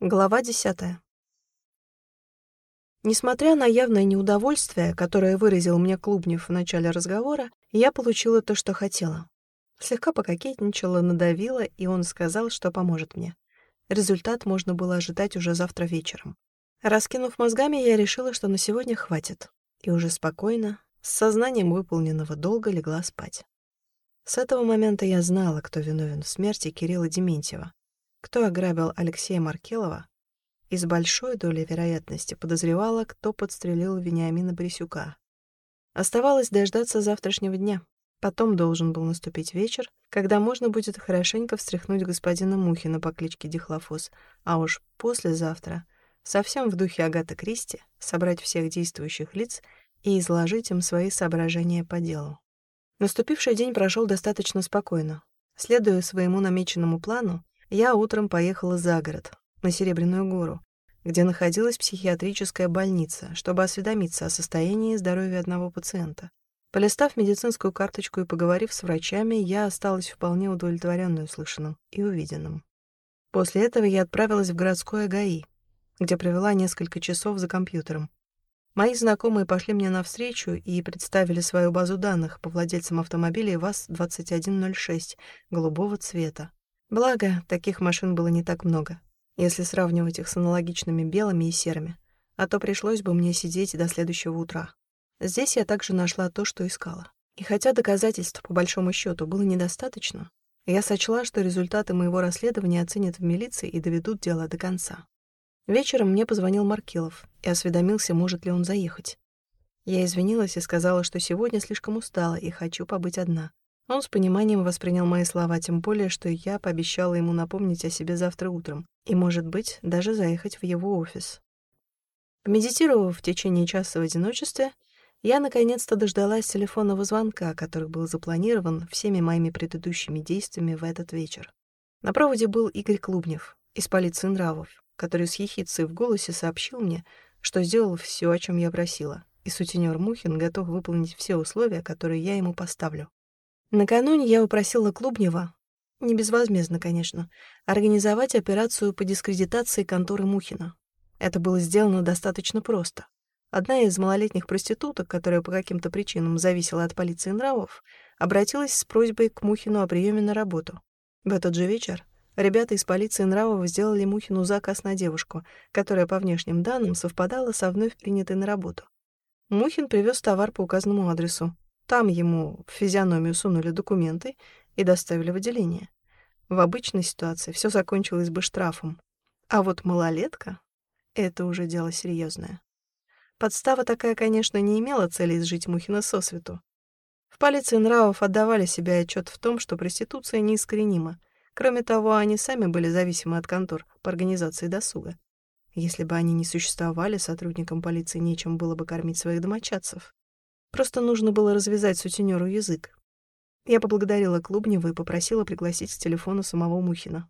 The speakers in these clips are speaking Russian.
Глава десятая. Несмотря на явное неудовольствие, которое выразил мне Клубнев в начале разговора, я получила то, что хотела. Слегка пококетничала, надавила, и он сказал, что поможет мне. Результат можно было ожидать уже завтра вечером. Раскинув мозгами, я решила, что на сегодня хватит. И уже спокойно, с сознанием выполненного долга, легла спать. С этого момента я знала, кто виновен в смерти Кирилла Дементьева кто ограбил Алексея Маркелова, и с большой долей вероятности подозревала, кто подстрелил Вениамина Брисюка. Оставалось дождаться завтрашнего дня. Потом должен был наступить вечер, когда можно будет хорошенько встряхнуть господина Мухина по кличке Дихлофос, а уж послезавтра, совсем в духе Агаты Кристи, собрать всех действующих лиц и изложить им свои соображения по делу. Наступивший день прошел достаточно спокойно. Следуя своему намеченному плану, я утром поехала за город, на Серебряную гору, где находилась психиатрическая больница, чтобы осведомиться о состоянии здоровья одного пациента. Полистав медицинскую карточку и поговорив с врачами, я осталась вполне удовлетворенной услышанным и увиденным. После этого я отправилась в городское ГАИ, где провела несколько часов за компьютером. Мои знакомые пошли мне навстречу и представили свою базу данных по владельцам автомобилей ВАЗ-2106 голубого цвета. Благо, таких машин было не так много, если сравнивать их с аналогичными белыми и серыми, а то пришлось бы мне сидеть до следующего утра. Здесь я также нашла то, что искала. И хотя доказательств, по большому счету, было недостаточно, я сочла, что результаты моего расследования оценят в милиции и доведут дело до конца. Вечером мне позвонил Маркелов и осведомился, может ли он заехать. Я извинилась и сказала, что сегодня слишком устала и хочу побыть одна. Он с пониманием воспринял мои слова, тем более, что я пообещала ему напомнить о себе завтра утром и, может быть, даже заехать в его офис. Помедитировав в течение часа в одиночестве, я наконец-то дождалась телефонного звонка, который был запланирован всеми моими предыдущими действиями в этот вечер. На проводе был Игорь Клубнев из полиции нравов, который с ехицей в голосе сообщил мне, что сделал все, о чем я просила, и сутенер Мухин готов выполнить все условия, которые я ему поставлю. Накануне я упросила Клубнева, не безвозмездно, конечно, организовать операцию по дискредитации конторы Мухина. Это было сделано достаточно просто. Одна из малолетних проституток, которая по каким-то причинам зависела от полиции нравов, обратилась с просьбой к Мухину о приеме на работу. В этот же вечер ребята из полиции нравов сделали Мухину заказ на девушку, которая по внешним данным совпадала со вновь принятой на работу. Мухин привез товар по указанному адресу, там ему в физиономию сунули документы и доставили в отделение. В обычной ситуации все закончилось бы штрафом. А вот малолетка — это уже дело серьезное. Подстава такая, конечно, не имела цели изжить Мухина сосвету. В полиции нравов отдавали себе отчет в том, что проституция неискоренима. Кроме того, они сами были зависимы от контор по организации досуга. Если бы они не существовали, сотрудникам полиции нечем было бы кормить своих домочадцев. Просто нужно было развязать сутенеру язык. Я поблагодарила Клубнева и попросила пригласить к телефону самого Мухина.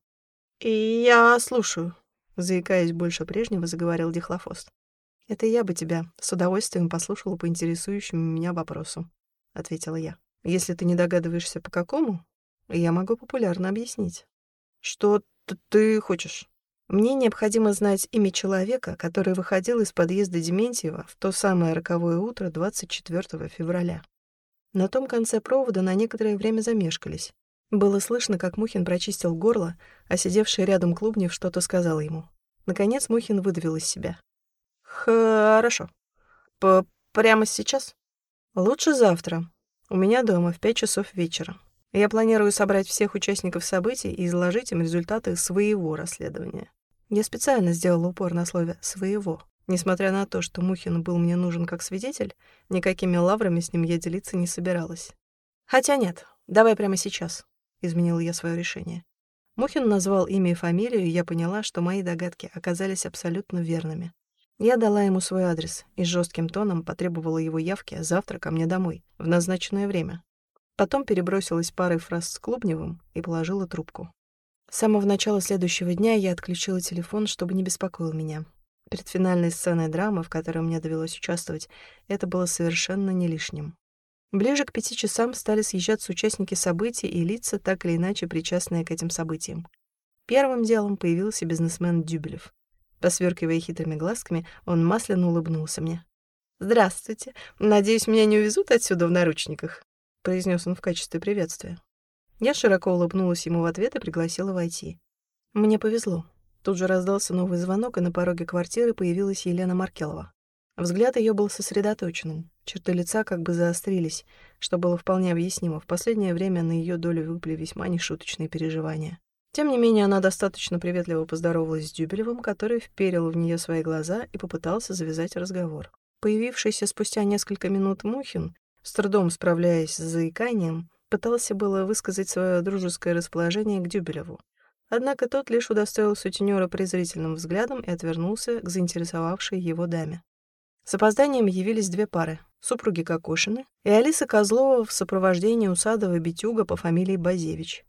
«И я слушаю», — заикаясь больше прежнего, заговорил Дихлофост. «Это я бы тебя с удовольствием послушала по интересующему меня вопросу», — ответила я. «Если ты не догадываешься, по какому, я могу популярно объяснить». «Что ты хочешь?» Мне необходимо знать имя человека, который выходил из подъезда Дементьева в то самое роковое утро 24 февраля. На том конце провода на некоторое время замешкались. Было слышно, как Мухин прочистил горло, а сидевший рядом Клубнев что-то сказал ему. Наконец Мухин выдавил из себя. «Хорошо. П Прямо сейчас? Лучше завтра. У меня дома в пять часов вечера. Я планирую собрать всех участников событий и изложить им результаты своего расследования. Я специально сделала упор на слове «своего». Несмотря на то, что Мухин был мне нужен как свидетель, никакими лаврами с ним я делиться не собиралась. «Хотя нет, давай прямо сейчас», — изменила я свое решение. Мухин назвал имя и фамилию, и я поняла, что мои догадки оказались абсолютно верными. Я дала ему свой адрес и с жестким тоном потребовала его явки завтра ко мне домой, в назначенное время. Потом перебросилась парой фраз с Клубневым и положила трубку. С самого начала следующего дня я отключила телефон, чтобы не беспокоил меня. Перед финальной сценой драмы, в которой мне довелось участвовать, это было совершенно не лишним. Ближе к пяти часам стали съезжаться участники событий и лица, так или иначе причастные к этим событиям. Первым делом появился бизнесмен Дюбелев. Посверкивая хитрыми глазками, он масляно улыбнулся мне. «Здравствуйте. Надеюсь, меня не увезут отсюда в наручниках?» — произнес он в качестве приветствия. Я широко улыбнулась ему в ответ и пригласила войти. Мне повезло. Тут же раздался новый звонок, и на пороге квартиры появилась Елена Маркелова. Взгляд ее был сосредоточенным. Черты лица как бы заострились, что было вполне объяснимо. В последнее время на ее долю выпали весьма нешуточные переживания. Тем не менее, она достаточно приветливо поздоровалась с Дюбелевым, который вперил в нее свои глаза и попытался завязать разговор. Появившийся спустя несколько минут Мухин, с трудом справляясь с заиканием, пытался было высказать свое дружеское расположение к Дюбелеву. Однако тот лишь удостоил сутенера презрительным взглядом и отвернулся к заинтересовавшей его даме. С опозданием явились две пары — супруги Кокошины и Алиса Козлова в сопровождении усадого битюга по фамилии Базевич.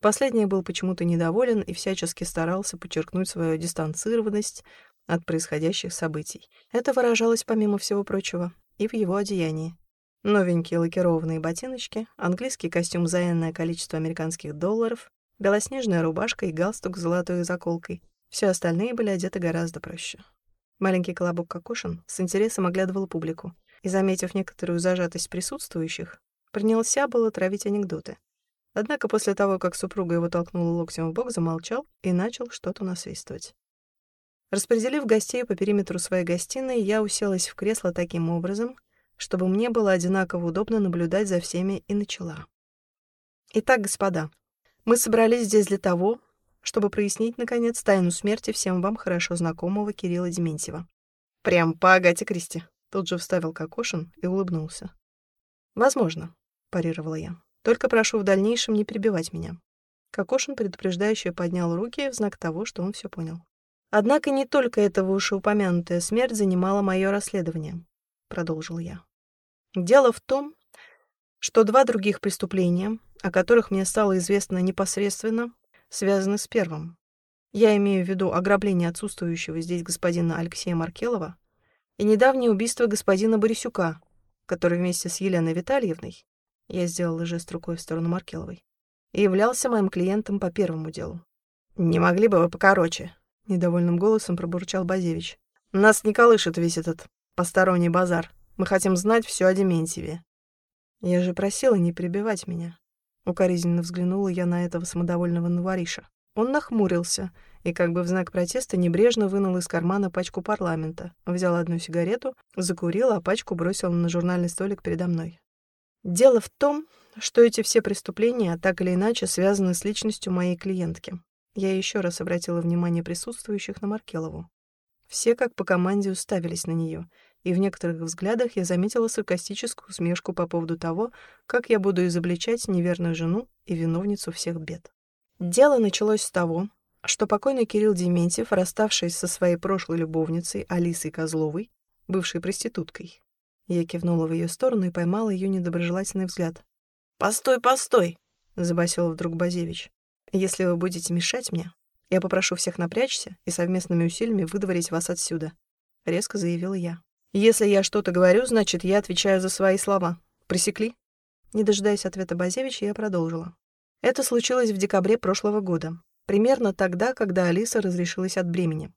Последний был почему-то недоволен и всячески старался подчеркнуть свою дистанцированность от происходящих событий. Это выражалось, помимо всего прочего, и в его одеянии. Новенькие лакированные ботиночки, английский костюм за энное количество американских долларов, белоснежная рубашка и галстук с золотой заколкой. Все остальные были одеты гораздо проще. Маленький колобок Кокошин с интересом оглядывал публику и, заметив некоторую зажатость присутствующих, принялся было травить анекдоты. Однако после того, как супруга его толкнула локтем в бок, замолчал и начал что-то насвистывать. Распределив гостей по периметру своей гостиной, я уселась в кресло таким образом, чтобы мне было одинаково удобно наблюдать за всеми, и начала. Итак, господа, мы собрались здесь для того, чтобы прояснить, наконец, тайну смерти всем вам хорошо знакомого Кирилла Дементьева. Прям по Агате Кристи. Тут же вставил Кокошин и улыбнулся. «Возможно», — парировала я. Только прошу в дальнейшем не перебивать меня». Кокошин предупреждающе поднял руки в знак того, что он все понял. «Однако не только эта вышеупомянутая смерть занимала мое расследование», — продолжил я. «Дело в том, что два других преступления, о которых мне стало известно непосредственно, связаны с первым. Я имею в виду ограбление отсутствующего здесь господина Алексея Маркелова и недавнее убийство господина Борисюка, который вместе с Еленой Витальевной я сделала жест рукой в сторону Маркеловой. И являлся моим клиентом по первому делу. «Не могли бы вы покороче?» — недовольным голосом пробурчал Базевич. «Нас не колышет весь этот посторонний базар. Мы хотим знать все о Дементьеве». «Я же просила не прибивать меня». Укоризненно взглянула я на этого самодовольного новориша. Он нахмурился и как бы в знак протеста небрежно вынул из кармана пачку парламента, взял одну сигарету, закурил, а пачку бросил на журнальный столик передо мной. Дело в том, что эти все преступления так или иначе связаны с личностью моей клиентки. Я еще раз обратила внимание присутствующих на Маркелову. Все как по команде уставились на нее, и в некоторых взглядах я заметила саркастическую усмешку по поводу того, как я буду изобличать неверную жену и виновницу всех бед. Дело началось с того, что покойный Кирилл Дементьев, расставшись со своей прошлой любовницей Алисой Козловой, бывшей проституткой, я кивнула в ее сторону и поймала ее недоброжелательный взгляд. «Постой, постой!» — забасил вдруг Базевич. «Если вы будете мешать мне, я попрошу всех напрячься и совместными усилиями выдворить вас отсюда», — резко заявила я. «Если я что-то говорю, значит, я отвечаю за свои слова. Пресекли?» Не дожидаясь ответа Базевича, я продолжила. Это случилось в декабре прошлого года, примерно тогда, когда Алиса разрешилась от бремени.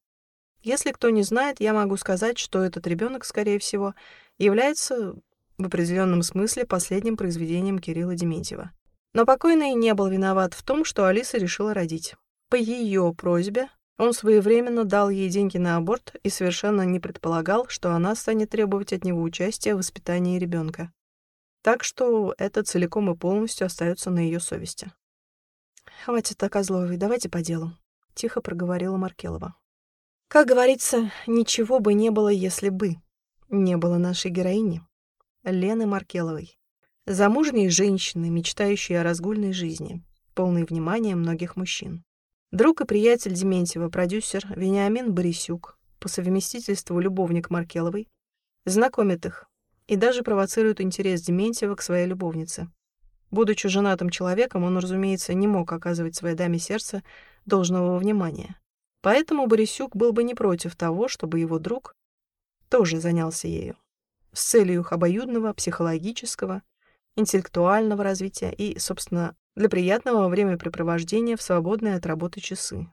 Если кто не знает, я могу сказать, что этот ребенок, скорее всего, является в определенном смысле последним произведением Кирилла Дементьева. Но покойный не был виноват в том, что Алиса решила родить. По ее просьбе он своевременно дал ей деньги на аборт и совершенно не предполагал, что она станет требовать от него участия в воспитании ребенка. Так что это целиком и полностью остается на ее совести. «Хватит о Козловой, давайте по делу», — тихо проговорила Маркелова. Как говорится, ничего бы не было, если бы не было нашей героини, Лены Маркеловой. Замужней женщины, мечтающей о разгульной жизни, полной внимания многих мужчин. Друг и приятель Дементьева, продюсер Вениамин Борисюк, по совместительству любовник Маркеловой, знакомит их и даже провоцирует интерес Дементьева к своей любовнице. Будучи женатым человеком, он, разумеется, не мог оказывать своей даме сердца должного внимания. Поэтому Борисюк был бы не против того, чтобы его друг тоже занялся ею с целью их обоюдного психологического, интеллектуального развития и, собственно, для приятного времяпрепровождения в свободные от работы часы.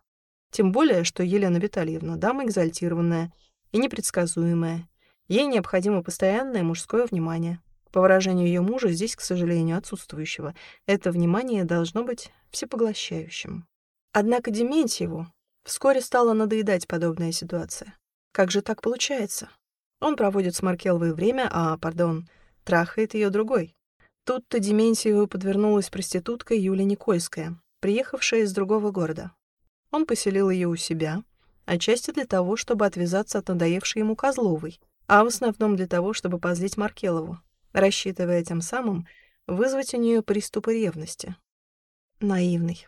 Тем более, что Елена Витальевна — дама экзальтированная и непредсказуемая. Ей необходимо постоянное мужское внимание. По выражению ее мужа, здесь, к сожалению, отсутствующего, это внимание должно быть всепоглощающим. Однако Дементьеву вскоре стала надоедать подобная ситуация. Как же так получается? Он проводит с Маркеловой время, а, пардон, трахает ее другой. Тут-то Дементьеву подвернулась проститутка Юлия Никольская, приехавшая из другого города. Он поселил ее у себя, отчасти для того, чтобы отвязаться от надоевшей ему Козловой, а в основном для того, чтобы позлить Маркелову, рассчитывая тем самым вызвать у нее приступы ревности. Наивный.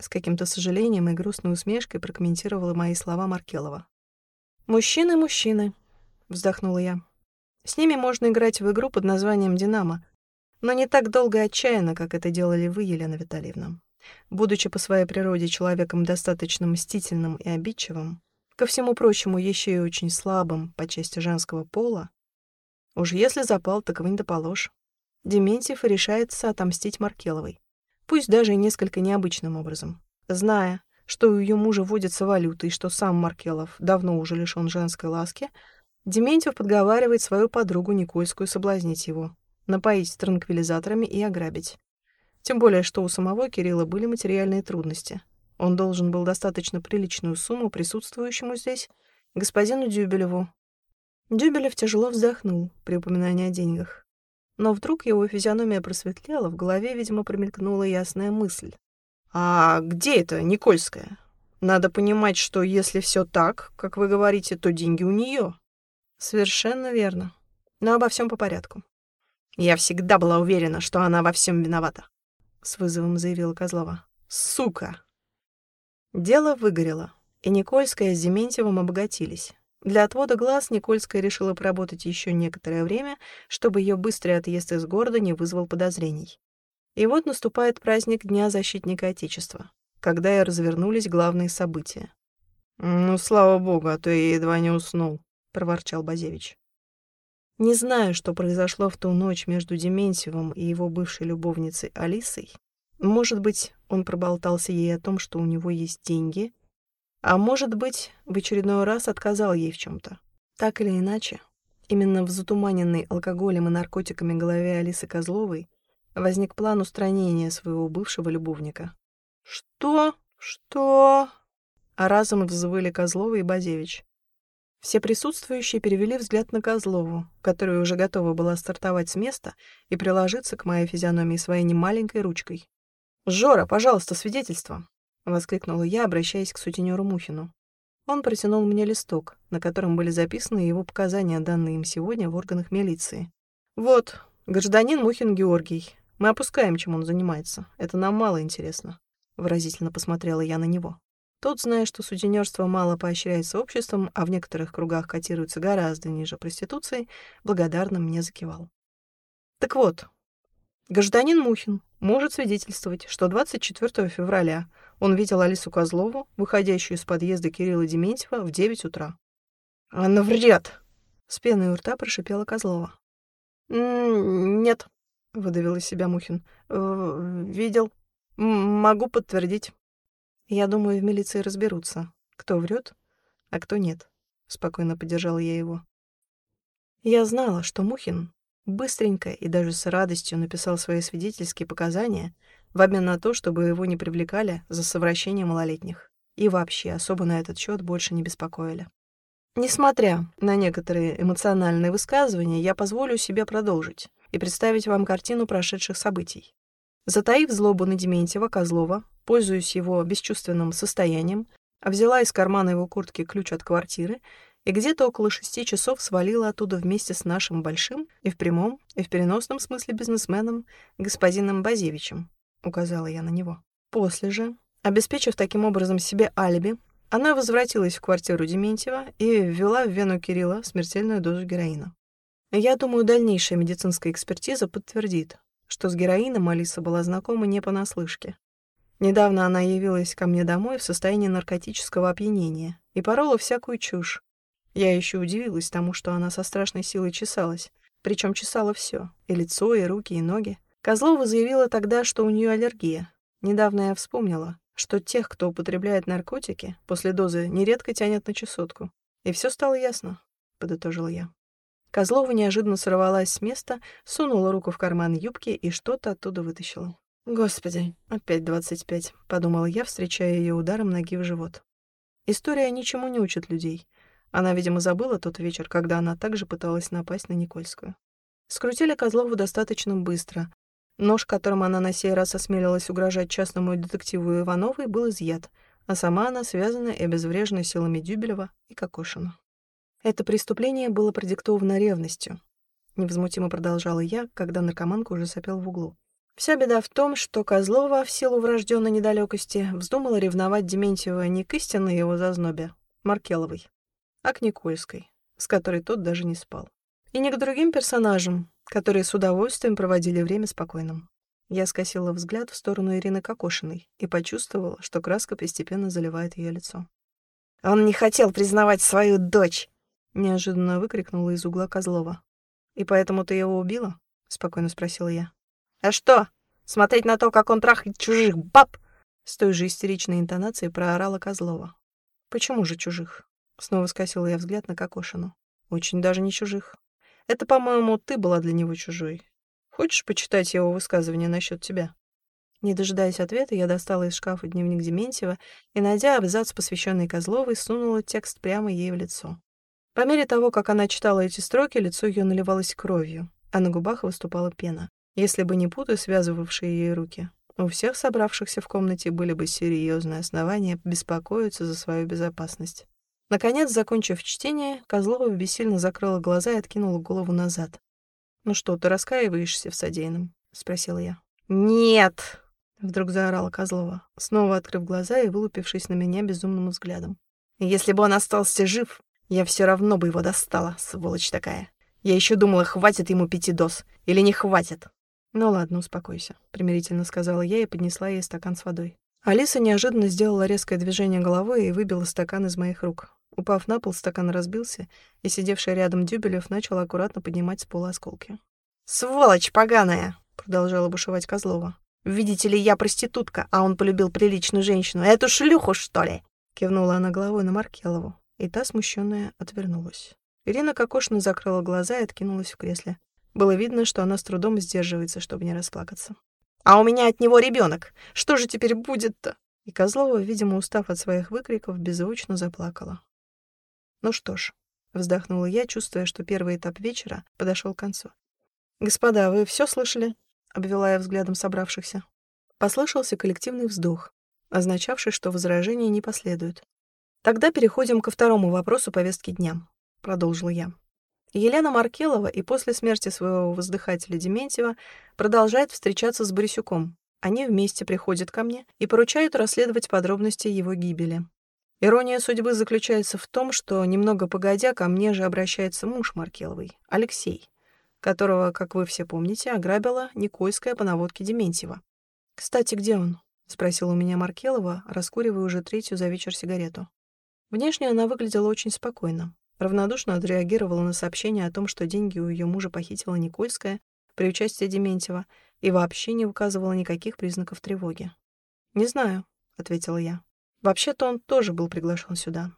С каким-то сожалением и грустной усмешкой прокомментировала мои слова Маркелова. «Мужчины, мужчины», — вздохнула я. «С ними можно играть в игру под названием «Динамо», но не так долго и отчаянно, как это делали вы, Елена Витальевна. Будучи по своей природе человеком достаточно мстительным и обидчивым, ко всему прочему еще и очень слабым по части женского пола, уж если запал, так вынь да положь. Дементьев решается отомстить Маркеловой, пусть даже и несколько необычным образом, зная, что у ее мужа водится валюта и что сам Маркелов давно уже лишён женской ласки, Дементьев подговаривает свою подругу Никольскую соблазнить его, напоить транквилизаторами и ограбить. Тем более, что у самого Кирилла были материальные трудности. Он должен был достаточно приличную сумму присутствующему здесь господину Дюбелеву. Дюбелев тяжело вздохнул при упоминании о деньгах. Но вдруг его физиономия просветлела, в голове, видимо, промелькнула ясная мысль. «А где это Никольская? Надо понимать, что если все так, как вы говорите, то деньги у нее. «Совершенно верно. Но обо всем по порядку». «Я всегда была уверена, что она во всем виновата», — с вызовом заявила Козлова. «Сука!» Дело выгорело, и Никольская с Дементьевым обогатились. Для отвода глаз Никольская решила поработать еще некоторое время, чтобы ее быстрый отъезд из города не вызвал подозрений. И вот наступает праздник Дня защитника Отечества, когда и развернулись главные события. «Ну, слава богу, а то я едва не уснул», — проворчал Базевич. Не знаю, что произошло в ту ночь между Дементьевым и его бывшей любовницей Алисой. Может быть, он проболтался ей о том, что у него есть деньги, а может быть, в очередной раз отказал ей в чем-то. Так или иначе, именно в затуманенной алкоголем и наркотиками голове Алисы Козловой возник план устранения своего бывшего любовника. «Что? Что?» А разом взвыли Козлова и Базевич. Все присутствующие перевели взгляд на Козлову, которая уже готова была стартовать с места и приложиться к моей физиономии своей немаленькой ручкой. «Жора, пожалуйста, свидетельство!» — воскликнула я, обращаясь к сутенеру Мухину. Он протянул мне листок, на котором были записаны его показания, данные им сегодня в органах милиции. «Вот, гражданин Мухин Георгий. Мы опускаем, чем он занимается. Это нам мало интересно», — выразительно посмотрела я на него. Тот, зная, что сутенерство мало поощряется обществом, а в некоторых кругах котируется гораздо ниже проституции, благодарно мне закивал. Так вот, гражданин Мухин может свидетельствовать, что 24 февраля он видел Алису Козлову, выходящую из подъезда Кирилла Дементьева, в 9 утра. «Она врет!» — с пеной у рта прошипела Козлова. «Нет», — выдавил из себя Мухин. «Видел. Могу подтвердить». Я думаю, в милиции разберутся, кто врет, а кто нет. Спокойно поддержала я его. Я знала, что Мухин быстренько и даже с радостью написал свои свидетельские показания в обмен на то, чтобы его не привлекали за совращение малолетних. И вообще особо на этот счет больше не беспокоили. Несмотря на некоторые эмоциональные высказывания, я позволю себе продолжить и представить вам картину прошедших событий. Затаив злобу на Дементьева, Козлова, пользуясь его бесчувственным состоянием, а взяла из кармана его куртки ключ от квартиры и где-то около шести часов свалила оттуда вместе с нашим большим и в прямом, и в переносном смысле бизнесменом господином Базевичем, указала я на него. После же, обеспечив таким образом себе алиби, она возвратилась в квартиру Дементьева и ввела в вену Кирилла смертельную дозу героина. Я думаю, дальнейшая медицинская экспертиза подтвердит, что с героином Алиса была знакома не понаслышке. Недавно она явилась ко мне домой в состоянии наркотического опьянения и порола всякую чушь. Я еще удивилась тому, что она со страшной силой чесалась, причем чесала все — и лицо, и руки, и ноги. Козлова заявила тогда, что у нее аллергия. Недавно я вспомнила, что тех, кто употребляет наркотики, после дозы нередко тянет на чесотку. И все стало ясно, — подытожила я. Козлова неожиданно сорвалась с места, сунула руку в карман юбки и что-то оттуда вытащила. «Господи, опять двадцать пять», — подумала я, встречая ее ударом ноги в живот. История ничему не учит людей. Она, видимо, забыла тот вечер, когда она также пыталась напасть на Никольскую. Скрутили Козлову достаточно быстро. Нож, которым она на сей раз осмелилась угрожать частному детективу Ивановой, был изъят, а сама она связана и обезврежена силами Дюбелева и Кокошина. Это преступление было продиктовано ревностью. Невозмутимо продолжала я, когда наркоманка уже сопел в углу. Вся беда в том, что Козлова, в силу врожденной недалекости, вздумала ревновать Дементьева не к истинной его зазнобе, Маркеловой, а к Никольской, с которой тот даже не спал. И не к другим персонажам, которые с удовольствием проводили время спокойным. Я скосила взгляд в сторону Ирины Кокошиной и почувствовала, что краска постепенно заливает ее лицо. «Он не хотел признавать свою дочь!» — неожиданно выкрикнула из угла Козлова. «И поэтому ты его убила?» — спокойно спросила я. «А что, смотреть на то, как он трахает чужих баб?» С той же истеричной интонацией проорала Козлова. «Почему же чужих?» — снова скосила я взгляд на Кокошину. «Очень даже не чужих. Это, по-моему, ты была для него чужой. Хочешь почитать его высказывание насчет тебя?» Не дожидаясь ответа, я достала из шкафа дневник Дементьева и, найдя абзац, посвященный Козловой, сунула текст прямо ей в лицо. По мере того, как она читала эти строки, лицо ее наливалось кровью, а на губах выступала пена. Если бы не путы, связывавшие ей руки, у всех собравшихся в комнате были бы серьезные основания беспокоиться за свою безопасность. Наконец, закончив чтение, Козлова бессильно закрыла глаза и откинула голову назад. «Ну что, ты раскаиваешься в содеянном?» — спросила я. «Нет!» — вдруг заорала Козлова, снова открыв глаза и вылупившись на меня безумным взглядом. «Если бы он остался жив, я все равно бы его достала, сволочь такая. Я еще думала, хватит ему пяти доз или не хватит. Ну ладно, успокойся, примирительно сказала я и поднесла ей стакан с водой. Алиса неожиданно сделала резкое движение головой и выбила стакан из моих рук. Упав на пол, стакан разбился, и сидевший рядом Дюбелев начал аккуратно поднимать с пола осколки. «Сволочь поганая!» — продолжала бушевать Козлова. «Видите ли, я проститутка, а он полюбил приличную женщину. Эту шлюху, что ли?» Кивнула она головой на Маркелову и та, смущенная, отвернулась. Ирина Кокошина закрыла глаза и откинулась в кресле. Было видно, что она с трудом сдерживается, чтобы не расплакаться. «А у меня от него ребенок. Что же теперь будет-то?» И Козлова, видимо, устав от своих выкриков, беззвучно заплакала. «Ну что ж», — вздохнула я, чувствуя, что первый этап вечера подошел к концу. «Господа, вы все слышали?» — обвела я взглядом собравшихся. Послышался коллективный вздох, означавший, что возражения не последует. Тогда переходим ко второму вопросу повестки дня, продолжила я. Елена Маркелова и после смерти своего воздыхателя Дементьева продолжает встречаться с Борисюком. Они вместе приходят ко мне и поручают расследовать подробности его гибели. Ирония судьбы заключается в том, что немного погодя ко мне же обращается муж Маркеловой, Алексей, которого, как вы все помните, ограбила Никольская по наводке Дементьева. «Кстати, где он?» — спросила у меня Маркелова, раскуривая уже третью за вечер сигарету. Внешне она выглядела очень спокойно. Равнодушно отреагировала на сообщение о том, что деньги у ее мужа похитила Никольская при участии Дементьева и вообще не указывала никаких признаков тревоги. «Не знаю», — ответила я. «Вообще-то он тоже был приглашен сюда.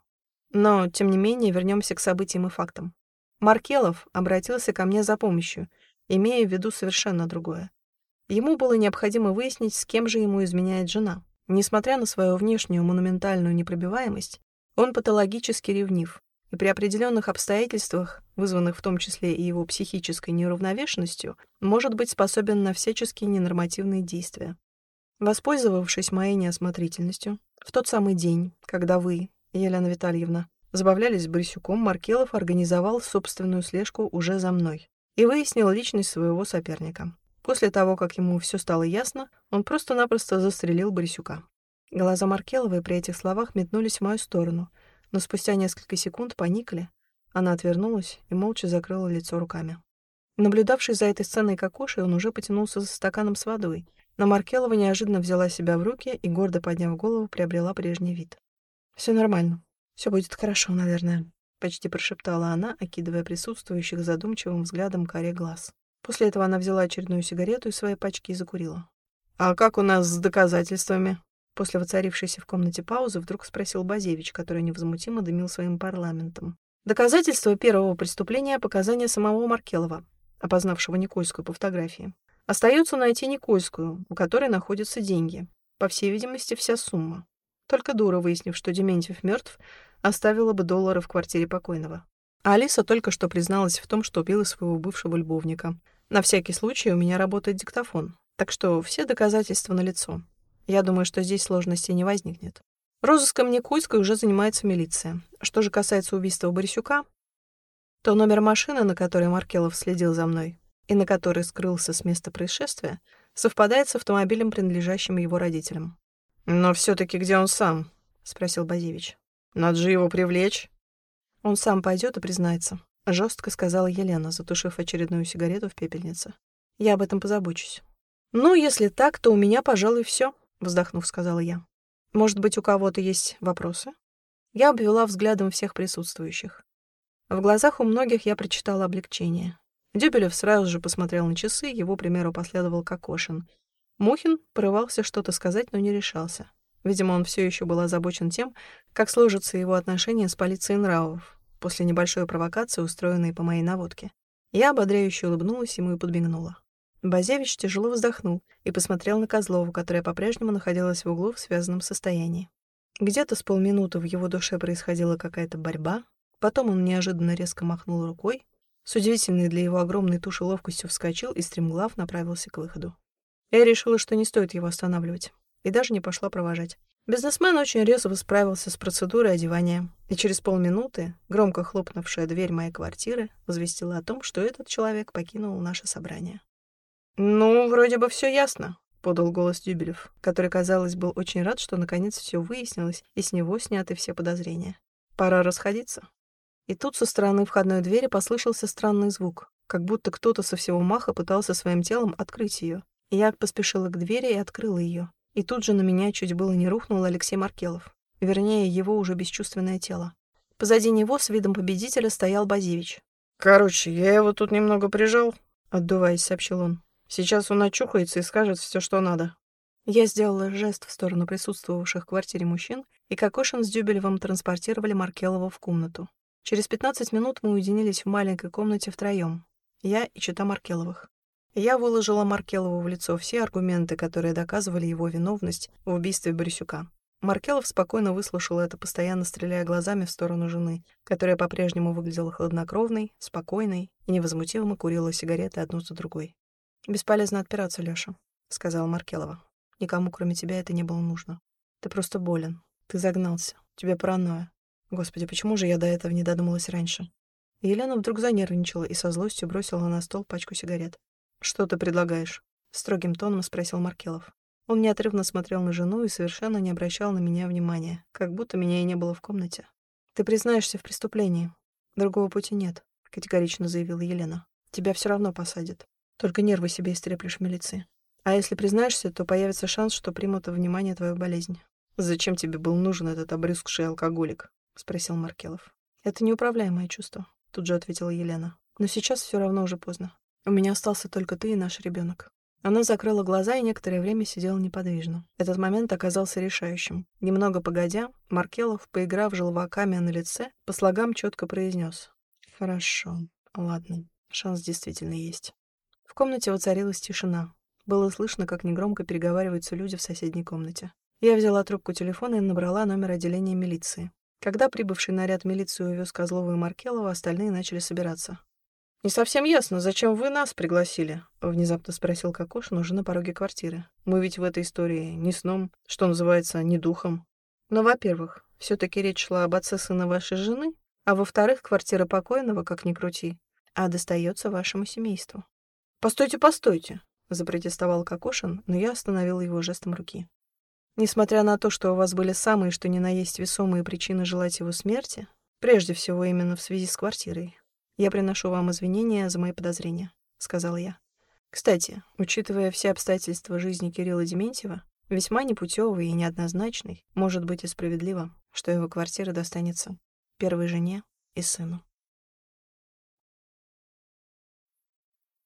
Но, тем не менее, вернемся к событиям и фактам. Маркелов обратился ко мне за помощью, имея в виду совершенно другое. Ему было необходимо выяснить, с кем же ему изменяет жена. Несмотря на свою внешнюю монументальную непробиваемость, он патологически ревнив, и при определенных обстоятельствах, вызванных в том числе и его психической неуравновешенностью, может быть способен на всяческие ненормативные действия. Воспользовавшись моей неосмотрительностью, в тот самый день, когда вы, Елена Витальевна, забавлялись с Борисюком, Маркелов организовал собственную слежку уже за мной и выяснил личность своего соперника. После того, как ему все стало ясно, он просто-напросто застрелил Борисюка. Глаза Маркеловой при этих словах метнулись в мою сторону, но спустя несколько секунд поникли. Она отвернулась и молча закрыла лицо руками. Наблюдавший за этой сценой кокошей, он уже потянулся за стаканом с водой, но Маркелова неожиданно взяла себя в руки и, гордо подняв голову, приобрела прежний вид. Все нормально. все будет хорошо, наверное», — почти прошептала она, окидывая присутствующих задумчивым взглядом коре глаз. После этого она взяла очередную сигарету из своей пачки и закурила. «А как у нас с доказательствами?» После воцарившейся в комнате паузы вдруг спросил Базевич, который невозмутимо дымил своим парламентом. Доказательство первого преступления — показания самого Маркелова, опознавшего Никольскую по фотографии. Остается найти Никольскую, у которой находятся деньги. По всей видимости, вся сумма. Только дура, выяснив, что Дементьев мертв, оставила бы доллары в квартире покойного. А Алиса только что призналась в том, что убила своего бывшего любовника. На всякий случай у меня работает диктофон, так что все доказательства налицо. Я думаю, что здесь сложностей не возникнет. Розыском Никульской уже занимается милиция. Что же касается убийства Борисюка, то номер машины, на которой Маркелов следил за мной, и на которой скрылся с места происшествия, совпадает с автомобилем, принадлежащим его родителям. «Но все таки где он сам?» — спросил Базевич. «Надо же его привлечь». «Он сам пойдет и признается», — жестко сказала Елена, затушив очередную сигарету в пепельнице. «Я об этом позабочусь». «Ну, если так, то у меня, пожалуй, все вздохнув, сказала я. Может быть, у кого-то есть вопросы? Я обвела взглядом всех присутствующих. В глазах у многих я прочитала облегчение. Дюбелев сразу же посмотрел на часы, его примеру последовал Кокошин. Мухин порывался что-то сказать, но не решался. Видимо, он все еще был озабочен тем, как сложатся его отношения с полицией нравов после небольшой провокации, устроенной по моей наводке. Я ободряюще улыбнулась ему и подмигнула. Базевич тяжело вздохнул и посмотрел на Козлову, которая по-прежнему находилась в углу в связанном состоянии. Где-то с полминуты в его душе происходила какая-то борьба, потом он неожиданно резко махнул рукой, с удивительной для его огромной туши ловкостью вскочил и стремглав направился к выходу. Я решила, что не стоит его останавливать, и даже не пошла провожать. Бизнесмен очень резво справился с процедурой одевания, и через полминуты, громко хлопнувшая дверь моей квартиры, возвестила о том, что этот человек покинул наше собрание. «Ну, вроде бы все ясно», — подал голос Дюбелев, который, казалось, был очень рад, что наконец все выяснилось, и с него сняты все подозрения. «Пора расходиться». И тут со стороны входной двери послышался странный звук, как будто кто-то со всего маха пытался своим телом открыть ее. Я поспешила к двери и открыла ее. И тут же на меня чуть было не рухнул Алексей Маркелов. Вернее, его уже бесчувственное тело. Позади него с видом победителя стоял Базевич. «Короче, я его тут немного прижал», — отдуваясь, сообщил он. Сейчас он очухается и скажет все, что надо. Я сделала жест в сторону присутствовавших в квартире мужчин, и Кокошин с Дюбелевым транспортировали Маркелова в комнату. Через 15 минут мы уединились в маленькой комнате втроем. Я и чита Маркеловых. Я выложила Маркелову в лицо все аргументы, которые доказывали его виновность в убийстве Борисюка. Маркелов спокойно выслушал это, постоянно стреляя глазами в сторону жены, которая по-прежнему выглядела хладнокровной, спокойной и невозмутимо курила сигареты одну за другой. «Бесполезно отпираться, Лёша», — сказала Маркелова. «Никому, кроме тебя, это не было нужно. Ты просто болен. Ты загнался. Тебе паранойя. Господи, почему же я до этого не додумалась раньше?» Елена вдруг занервничала и со злостью бросила на стол пачку сигарет. «Что ты предлагаешь?» — строгим тоном спросил Маркелов. Он неотрывно смотрел на жену и совершенно не обращал на меня внимания, как будто меня и не было в комнате. «Ты признаешься в преступлении. Другого пути нет», — категорично заявила Елена. «Тебя все равно посадят. Только нервы себе истреплешь милиции. А если признаешься, то появится шанс, что примут во внимание твою болезнь. «Зачем тебе был нужен этот обрюзгший алкоголик?» — спросил Маркелов. «Это неуправляемое чувство», — тут же ответила Елена. «Но сейчас все равно уже поздно. У меня остался только ты и наш ребенок. Она закрыла глаза и некоторое время сидела неподвижно. Этот момент оказался решающим. Немного погодя, Маркелов, поиграв желваками на лице, по слогам четко произнес. «Хорошо, ладно, шанс действительно есть». В комнате воцарилась тишина. Было слышно, как негромко переговариваются люди в соседней комнате. Я взяла трубку телефона и набрала номер отделения милиции. Когда прибывший наряд милиции увез Козлова и Маркелова, остальные начали собираться. «Не совсем ясно, зачем вы нас пригласили?» — внезапно спросил Кокошин уже на пороге квартиры. «Мы ведь в этой истории ни сном, что называется, ни духом». Но, во-первых, все таки речь шла об отце сына вашей жены, а во-вторых, квартира покойного, как ни крути, а достается вашему семейству. «Постойте, постойте!» — запротестовал Кокошин, но я остановил его жестом руки. «Несмотря на то, что у вас были самые, что ни на есть весомые причины желать его смерти, прежде всего именно в связи с квартирой, я приношу вам извинения за мои подозрения», — сказал я. «Кстати, учитывая все обстоятельства жизни Кирилла Дементьева, весьма непутевый и неоднозначный, может быть и справедливо, что его квартира достанется первой жене и сыну».